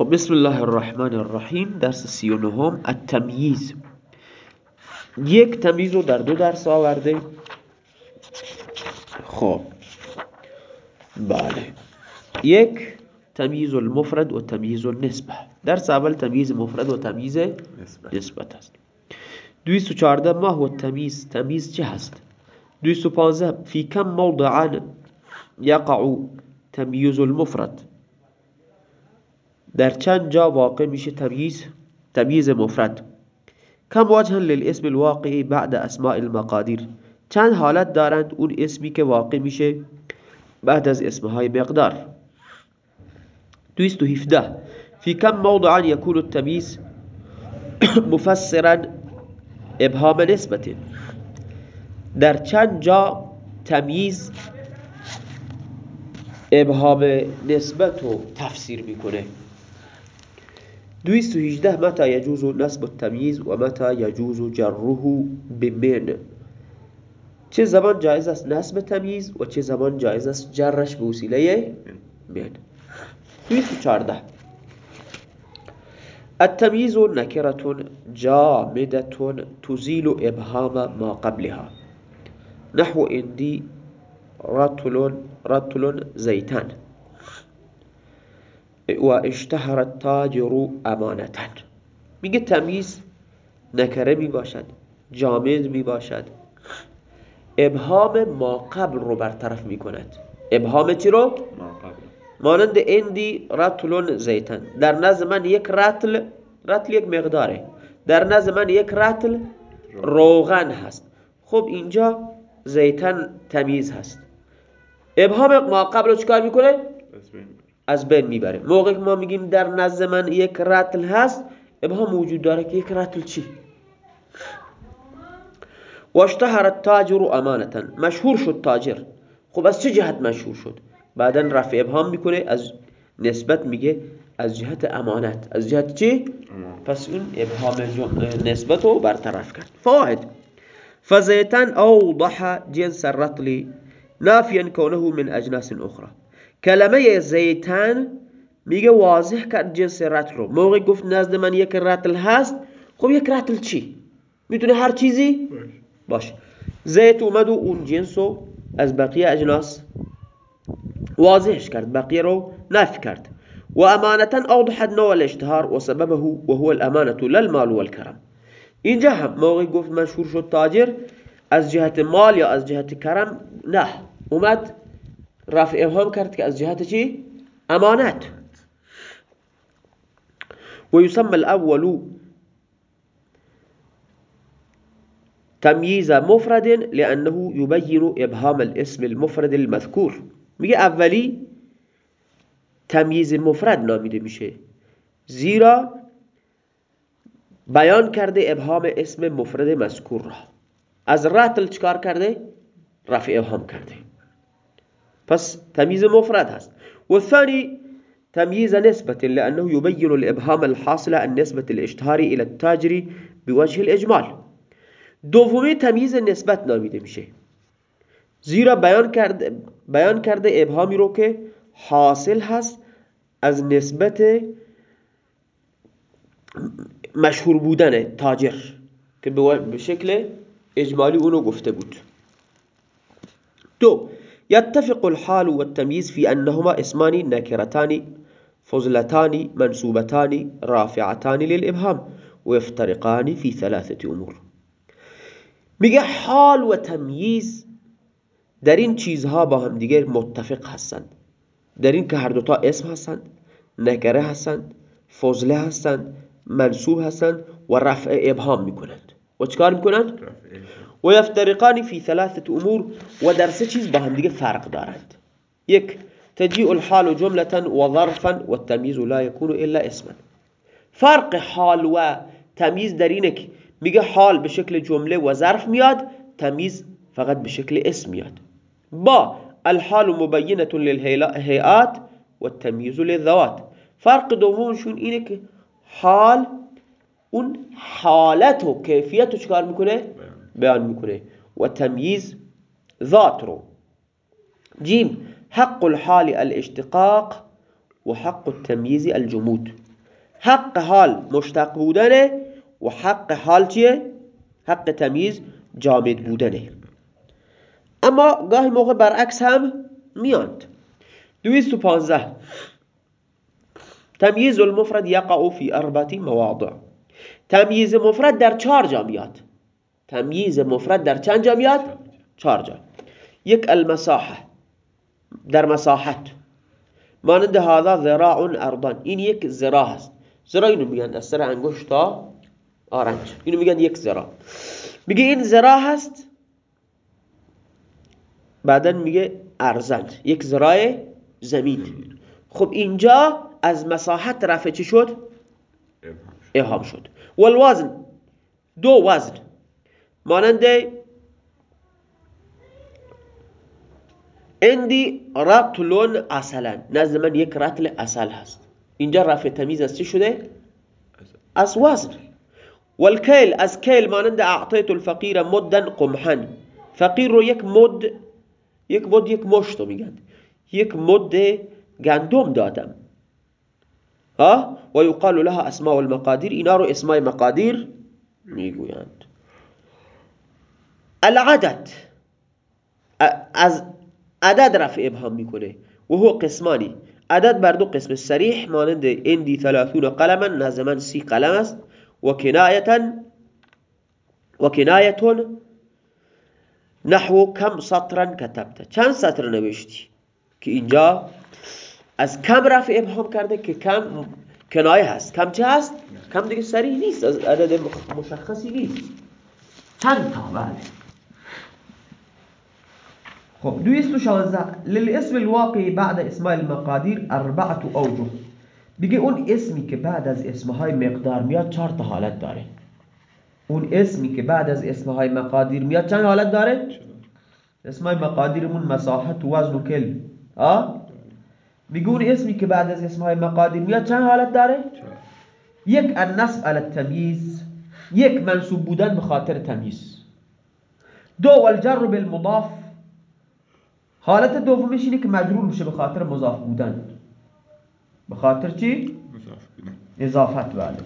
خب بسم الله الرحمن الرحیم. درس سی و نهم التمییز یک تمیز رو در دو درس آورده. خب. بله. یک تمییز المفرد و تمییز النسبه. درس اول تمییز مفرد و تمییز نسبت. است. 214 ما هو التمییز تمییز چه هست؟ 215 فی کم موضعا یقع تمییز المفرد. در چند جا واقع میشه تمییز تمییز مفرد. کم وجه للاسم الواقعی بعد اسماء المقادیر. چند حالت دارند اون اسمی که واقع میشه بعد از اسمهای مقدار. 217 في كم موضعا يكون التمييز مفسرا ابهام نسبة در چند جا تمییز ابهام نسبت رو تفسیر می‌کنه. 218 متى يجوز نسب التمييز و متى يجوز جره بمن؟ چه زمان جایز است نسب تمییز و چه زمان جایز است جرش به وسیله من؟ 214 التمييز نكرة جامدة تزيل إبهام ما قبلها. نحو إندي رتل رتل زيتان و اشتهر التاجر امانتا. میگه تمیز نکره می باشد جامد می باشد ابهام ما قبل رو برطرف می کند ابهام چی رو؟ مانند اندی رتل زیتن. در نظر من یک رتل رتل یک مقداره. در نظر من یک رتل روغن هست. خب اینجا زیتن تمیز هست. ابهام ما قبل رو چکار می‌کنه؟ از بین می‌بره. موقع که ما میگیم در نزد من یک رتل هست ابهام وجود داره که یک رتل چی؟ واشتهر التاجر امانتا. مشهور شد تاجر. خب از چه جهت مشهور شد؟ بعدا رفع ابهام می‌کنه از نسبت میگه از جهت امانت. از جهت چی؟ پس اون ابهام نسبت رو برطرف کرد. فواید. فزیتن اوضح جنس الرطل نافیا كونه من اجناس اخرى. کلمه زیتن میگه واضح کرد جنس رتل رو. موقع گفت نزد من یک رتل هست خب یک رتل چی؟ می‌تونه هر چیزی؟ باشه زیت اومد و اون جنس رو از بقیه اجناس واضحش کرد بقیه رو نفی کرد. و امانتا اوضحت نوع الاشتهار و سببه و هو الامانة للمال والكرم. اینجا هم موقع گفت مشهور شد تاجر از جهت مال یا از جهت کرم؟ نه. اومد رفع ابهام کرد که از جهت چی؟ امانت. و یسمى الاول تمييز مفرد لأنه يبين إبهام الاسم المفرد المذكور میگه اولی تمییز مفرد نامیده میشه. زیرا بیان کرده ابهام اسم مفرد مذکور را. از رتل چکار کرده؟ رفع ابهام کرده. پس تمييز مفرد هست. والثاني تمييز نسبة لأنه يبين الإبهام الحاصل عن نسبة الاشتهار إلى التاجر بوجه الإجمال دومی تمییز نسبت نامیده میشه. زیرا بیان کرده بیان کرده ابهامی رو که حاصل هست از نسبت مشهور بودن تاجر که به شکل اجمالی اونو گفته بود. دو يتفق الحال والتمييز في أنهما اسمان نكرتان فضلتان منسوبتان رافعتان للإبهام ويفترقان في ثلاثة أمور. میگه حال و تمییز در این چیزها با هم دیگه متفق هستند. در این که هر دوتا اسم هستند نکره هستند فضله هستند منصوب هستند و رفع ابهام میکنند. و چکار میکنند؟ و یفترقان فی ثلاثة أمور و در سه چیز با فرق دارند یک تجیء الحال جملة و ظرفا و التمییز لا يكون الا اسما. فرق حال و تمییز در اینه که حال به شکل جمله و ظرف تمییز فقط به شکل اسم میاد. با الحال مبینة للهیئات و للذوات. فرق دومشون اینه که حال اون حالت و کیفیت رو چکار میکنه؟ بیان می‌کنه. و تمییز ذات رو. جیم حق الحال الاشتقاق و حق التمییز الجمود. حق حال مشتق بودنه و حق حال چیه؟ حق تمیز جامد بودنه. اما گاهی موقع برعکس هم میاند دویست و پانزه تمییز المفرد یقع فی اربعه مواضع. تمییز مفرد در چهار جا میاد. تمییز مفرد در چند جا میاد؟ چهار جا. یک المساحه در مساحت. مانند هذا ذراع ارضان این یک ذراع هست. ذراع اینو میگن. از سر انگشت تا آرنج. اینو میگن یک ذراع میگه این ذراع هست. بعدا میگه ارزن یک ذراع زمین. خب اینجا از مساحت رفع چی شد؟ ابهام شد. والوزن. دو وزن. مانند اندی رطلون اصلا. نزد من یک رطل اصل هست. اینجا رفع تمیز از چی شده؟ از وزن. والکیل از کیل مانند اعطیت الفقیر مدن قمحن. فقیر رو یک مد یک مد یک مشت میگن. یک مد گندم دادم. ها؟ و یقال لها اسماء المقادیر. اینا رو اسماء مقادیر می‌گویند. العدد. از عدد رفع ابهام می‌کنه. و هو قسمانی. عدد بر دو قسم. سریح مانند اندی ثلاثون قلما نزمن سی قلم است. و کنایتا و کنایتون نحو کم سطرا کتبت. چند سطر نوشتی؟ که اینجا از کم رفع ابهام کرده که کم کنایه هست. کم چه هست؟ کم دیگه سریح نیست. از عدد مشخصی نیست. چند تا؟ بله. خب دویست و شانزه للاسم الواقعی بعد اسماء المقادیر اربعت أوجه. بگه اون اسمی که بعد از اسمهای مقدار میاد چهار تا حالت داره. اون اسمی که بعد از اسمهای مقادیر میاد چند حالت داره؟ اسمهای مقادیرمون مساحت و وزن و کل. آه؟ اون اسمی که بعد از اسمهای مقادیر میاد چند حالت داره؟ یک النصب على التمیز یک منصوب بودن به خاطر تمیز دو والجر بالمضاف. حالت دومش اینه که مجرور میشه به خاطر مضاف بودن. به خاطر چی؟ اضافت بله.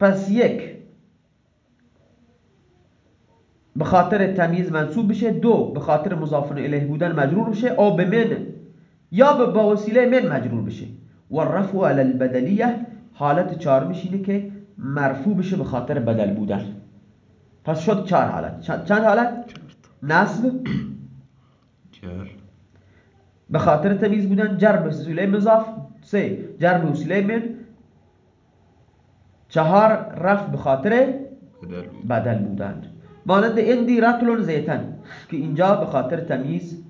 پس یک به خاطر تمیز منصوب بشه دو به خاطر مضاف الیه بودن مجرور بشه او به من. یا به وسیله من مجرور بشه و رفع علی البدلیه. حالت چهارمش اینه که مرفوع بشه به خاطر بدل بودن. پس شد چهار حالت. چند حالت؟ نصب. به خاطر تمیز بودن جر به وسیله مضاف. سه جر به وسیله من. چهار رفع به خاطر بدل بودن. مانند اندی رتلون زیتن که اینجا به خاطر تمیز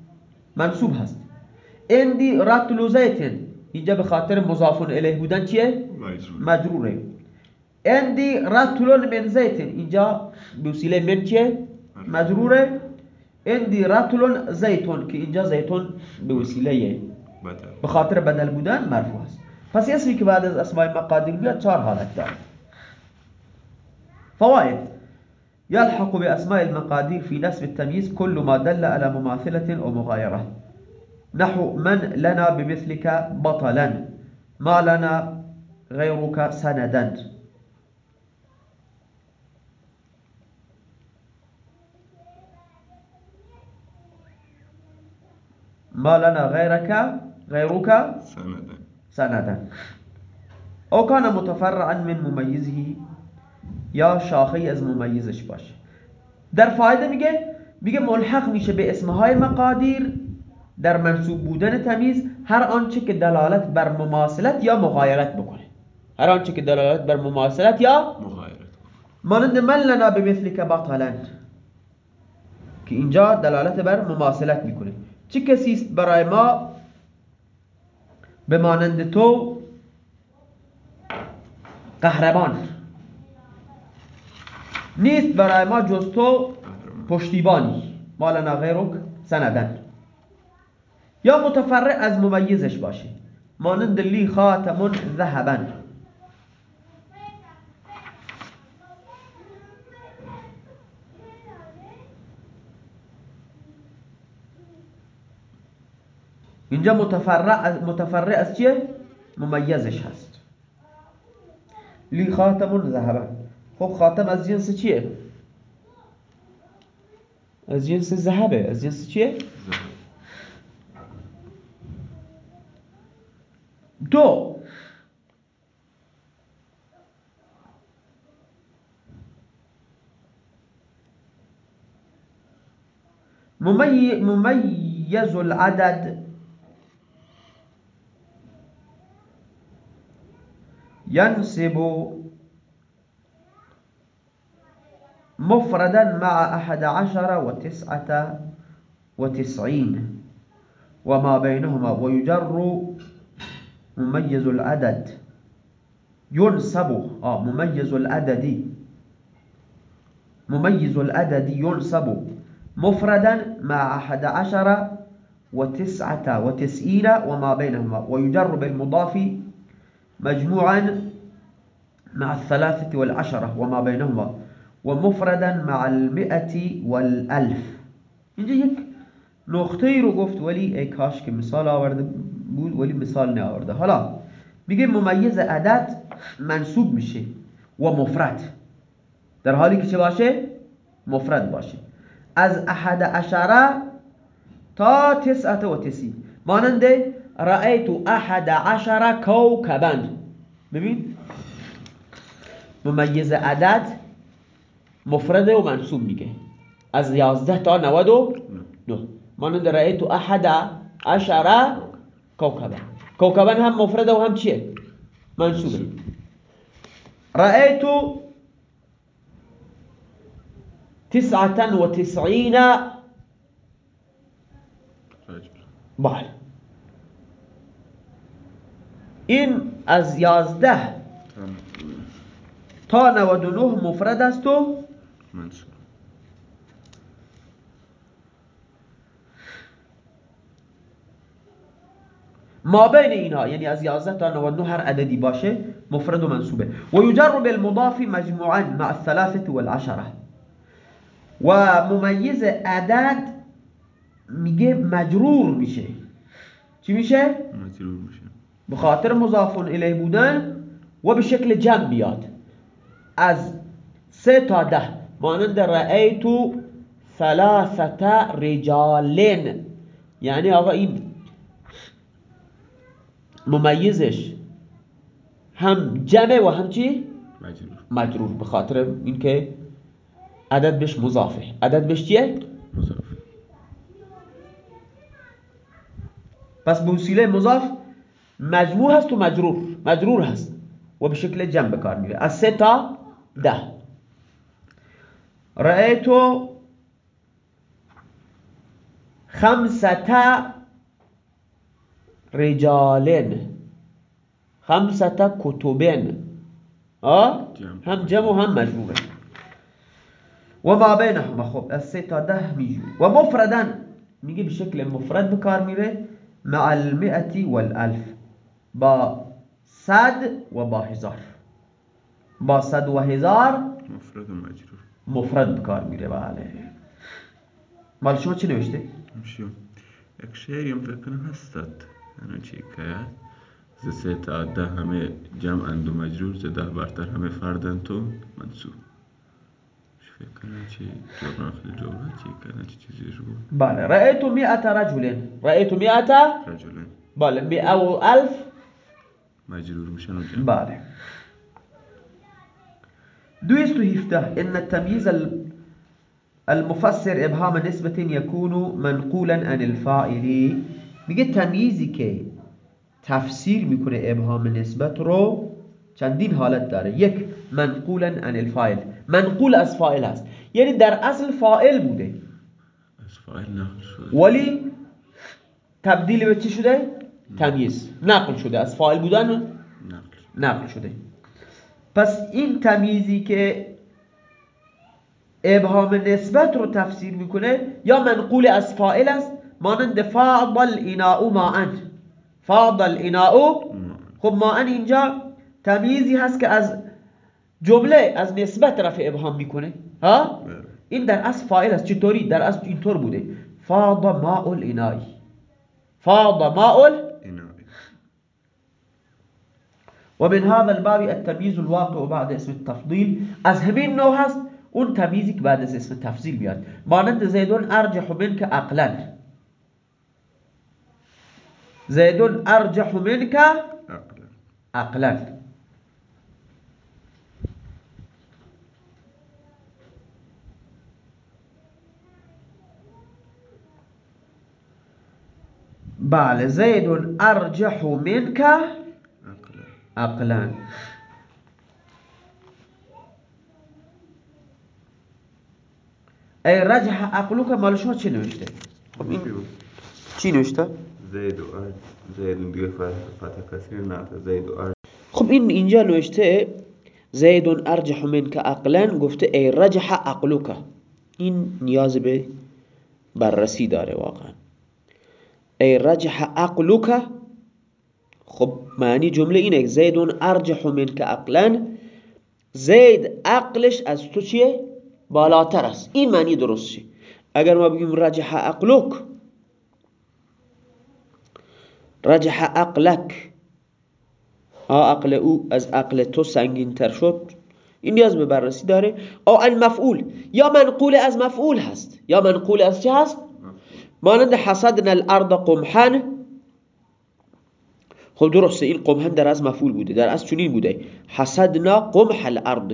منصوب هست. اندی رتل زیتن اینجا به خاطر مضاف الیه بودن چیه؟ مجروره. اندی رتلون من زیتن اینجا به وسیله من چیه؟ مجروره اندی رتلون زیتون که اینجا زیتون به وسیله به خاطر بدل بودن مرفوع است پس اسمی که بعد از اسماء مقادیر بیاد چهار حالت داره فوائد يلحق بأسماء المقادير في نسب التمييز كل ما دل على مماثلة أو مغايرة نحو من لنا بمثلك بطلا ما لنا غيرك سندا ما لنا غيرك غيرك؟ سندا. سندا. أو كان متفرعا من مميزه یا شاخه از ممیزش باشه. در فایده میگه میگه ملحق میشه به اسمهای مقادیر در منصوب بودن تمیز هر آنچه که دلالت بر مماثلت یا مغایرت بکنه. هر آنچه که دلالت بر مماثلت یا مغایرت مانند من لنا به مثل که بطلند که اینجا دلالت بر مماثلت می‌کنه. چه کسی است برای ما به مانند تو قهرمان؟ نیست برای ما جز تو پشتیبانی. مالنا غیرک سندن. یا متفرع از ممیزش باشه مانند لی خاتم ذهبن. اینجا متفرع, از چیه؟ ممیزش هست لی خاتمون ذهبن خب خاتم از جنس چیه؟ از جنس ذهبه از جنس چیه؟ دو مميز العدد ينسب مفردا مع أحد عشر وتسعة وتسعين وما بينهما ويجر مميز العدد. ينسب آه مميز العدد. مميز العدد ينسب مفردا مع أحد عشر وتسعة وتسعين وما بينهما ويجر بالمضاف مجموعا مع الثلاثة والعشرة وما بينهما ومفردا مع المئة والألف. اینجا یک نقطه ای رو گفت ولی ای کاش که مثال آورده بود ولی مثال آورده حالا میگه ممیز عدد منصوب میشه و مفرد. در حالی که چه باشه؟ مفرد باشه. از احد عشره تا تسعت و تسی ماننده رأیتو احد عشره کوکبن ببین؟ ممیز عدد مفرده و منصوب میگه. از یازده تا نود و نه. مانند رأیتو احد عشره کوکبن کوکبن هم مفرده و هم چیه؟ منصوبه. رأیتو تسعة وتسعين بله. این از یازده تا 99 مفرد است و ما بین اینها یعنی از 11 تا 99 هر عددی باشه مفرد و منصوبه. و یجر بالمضاف مجموعا مع الثلاثه والعشره و ممیز عدد میگه مجرور میشه. چی میشه؟ مجرور میشه. به خاطر مضاف الیه بودن و به شکل جمع بیاد. از سه تا ده مانند رأیتو ثلاثت رجالین یعنی آقا این ممیزش هم جمع و هم چی؟ مجرور مجرور به خاطر اینکه عدد بهش مضافه عدد بهش چیه؟ مضاف پس به وسیله مضاف مجموع هست و مجرور. مجرور هست. و به شکل جمع به کار میره. از سه تا ده. رأیتو خمسة رجال خمسة کتبن. هم جمع هم مجروره و ما بینهما خب از سه تا ده میجوره و مفردن. میگه به شکل مفرد به کار میره. مع المئة والالف. با صد و با هزار. با صد و هزار مفرد و مجرور. مفرد بکار میره بله. مال شما چی نوشته؟ شو یک شعری هم فکر کنم هستد انا چی که؟ ز سه تا ده همه جمع اند و مجرور ز ده برتر همه فردن تو منصوب فکر کنم؟ چی؟ جبران خیلی جبران چی کنم چی چیزی رو بله. رأیتو مئت رجل. رأیتو مئت رجلن بله مئة و الف مجرور میشن و جمع بله دويست هفته. إن التمييز المفسر إبهام نسبة يكون منقولا عن الفاعل. میگه تمییزی که تفسیر میکنه ابهام نسبت رو چندین حالت داره. یک منقولا عن الفاعل. منقول از فاعل هست یعنی در اصل فاعل بوده. از فاعل شده. ولی تبدیل به چی شده؟ تمییز نقل شده. از فاعل بودن نقل. نقل شده. پس این تمییزی که ابهام نسبت رو تفسیر می‌کنه یا منقول از فائل است مانند فاض الاناء ماء. فاض الاناء خب ماء اینجا تمییزی هست که از جمله از نسبت رفع ابهام می‌کنه. ها؟ بله. این در اصل فاعل است. چطوری؟ در اصل اینطور بوده. فاض ماء الاناء فاض ماء ومن هذا الباب التمييز الواقع بعد اسم التفضيل. از همین نوع هست اون که بعد اسم تفضیل میاد. مانند زیدون ارجح منک عقلا. زیدون ارجح منک عقلا. عقلا بله زید ارجح منك عقلا. ای رجح عقلك مال شما چی نوشته؟ خب این چی نوشته؟ زید و ارج زید دیگه فتح کثیر نه زید و ارج خب این اینجا نوشته زید ارجح منك عقلا گفته ای رجح عقلك این نیاز به بررسی داره واقعا. ای رجح عقلك خب معنی جمله اینه زید ارجح منك عقلا. زید عقلش از تو چیه؟ بالاتر است. این معنی درسته اگر ما بگیم رجح عقلك رجح عقلك ها عقل او از عقل تو سنگین تر شد. این نیاز به بررسی داره. او المفعول یا منقول از مفعول هست. یا منقول از چه هست؟ مانند حسدنا الارض قمحا. خب درسته این قمحا در از مفعول بوده در از چنین بوده. حسدنا قمح الارض.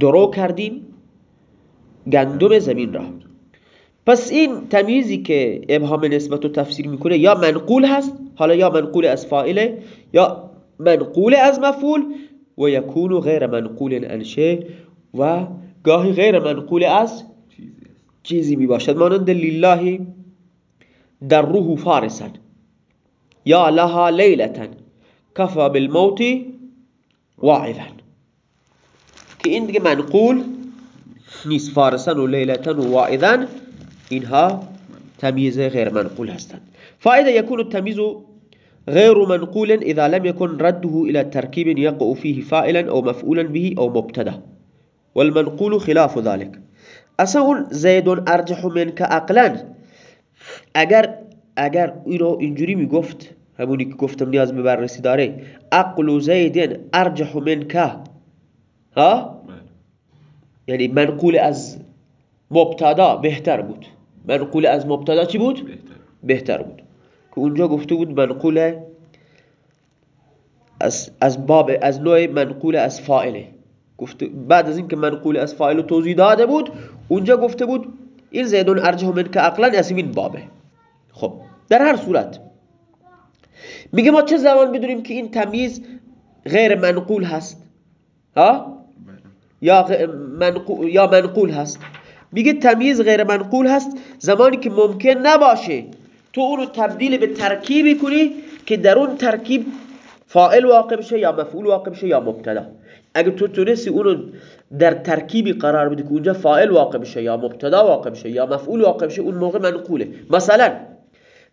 درو کردیم گندم زمین را. پس این تمیزی که ابهام نسبت و تفسیر می‌کنه یا منقول هست حالا یا منقول از فائله یا منقول از مفعول و یکون غیر منقول انشه و گاهی غیر منقول از چیزی است چیزی می باشد مانند لله در روح فارسا. یا لها لیلتا کفا بالموت واعظا. این دیگه منقول نیست فارسا و لیلتا و واعظا اینها تمیز غیر منقول هستند فائده يكون التمييز غير منقول إذا لم يكن رده إلى تركيب يقع فيه فاعلا أو مفعولا به أو مبتدأ. والمنقول خلاف ذلك. أصلا اون زید ارجح منک عقلا اگر اگر اینو اینجوری میگفت همونی که گفتم نیاز به بررسی داره. عقل زید ارجح منک. ها؟ بله. یعنی منقول از مبتدا بهتر بود. منقول از مبتدا چی بود؟ بهتر. بهتر بود. که اونجا گفته بود منقول از, از باب از نوع منقول از فاعله. گفته بعد از اینکه منقول از فاعل رو توضیح داده بود اونجا گفته بود این زیدون ارجح من که عقلا از این بابه. خب در هر صورت میگه ما چه زمان بدونیم که این تمیز غیر منقول هست؟ ها؟ یا منقول یا منقول هست؟ میگه تمیز غیر منقول هست زمانی که ممکن نباشه تو اونو تبدیل به ترکیبی کنی که در اون ترکیب فاعل واقع بشه یا مفعول واقع بشه یا مبتدا. اگه تو تونستی اونو در ترکیبی قرار بدی که اونجا فاعل واقع بشه یا مبتدا واقع بشه یا مفعول واقع بشه اون موقع منقوله. مثلا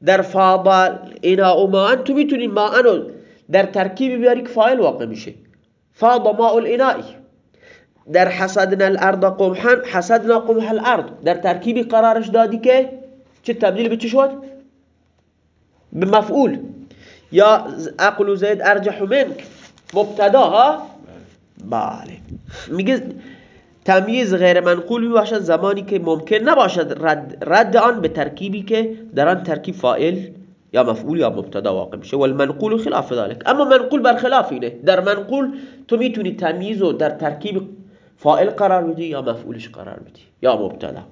در فاضل اینا و ما تو می‌تونی ما رو در ترکیبی بیاری که فاعل واقع میشه. فاض ماء الانائی در حسدنا الارض قمحا حسدنا قمح الارض. در ترکیبی قرارش دادی که چه تبدیل به چی شد؟ به مفعول. یا عقل زید ارجح منک. مبتدا ها؟ بله. میگه تمییز غیر منقول می باشد زمانی که ممکن نباشد رد, رد آن به ترکیبی که در آن ترکیب فاعل یا مفعول یا مبتدا واقع میشه. و المنقول خلاف ذلك. اما منقول برخلاف اینه. در منقول تو میتونی تمییز رو در ترکیب فاعل قرار بدی یا مفعولش قرار بدی یا مبتدا.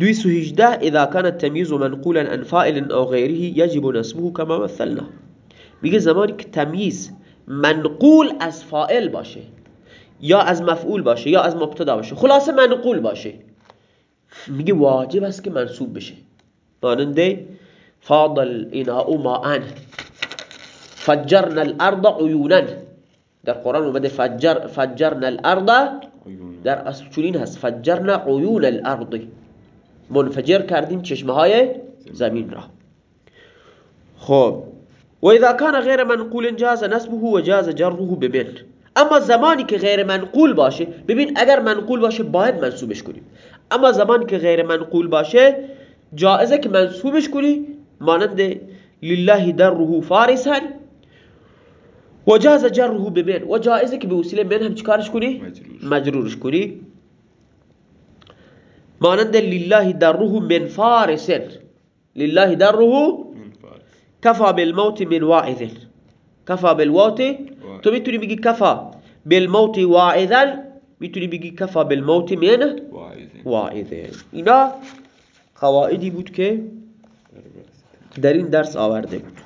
دویس و هجده اذا كان التمييز منقولا عن فاعل أو غيره يجب نسبه كما مثلنا. میگه زمانی که تمییز منقول از فاعل باشه یا از مفعول باشه یا از مبتدا باشه. خلاصه منقول باشه. میگه واجب است که منصوب بشه. ماننده فاضل الاناء ماء فجرنا الارض عیونا. در قرآن اومده فجر فجرنا الارض در اصل چنین هست. فجرنا عیون الارض. منفجر کردیم چشمه های زمین را. خب. و اذا كان غیر منقول جاز نسبه و جاز جره بمن. اما زمانی که غیر منقول باشه ببین اگر منقول باشه باید منصوبش کنیم. اما زمانی که غیر منقول باشه جائزه که منصوبش کنی مانند لله دره فارسا و جاز جره به من. و جائزه که به وسیله من هم چیکارش کنی؟ مجرورش. کنی. مانند لله دره من فارس لله دره کفا بالموت من واعظ. کفا بالموت. تو می‌تونی بگی کفا بالموت واعظا می‌تونی بگی کفا بالموت من واعظ اینا قواعدی بود که در این درس آورده بود.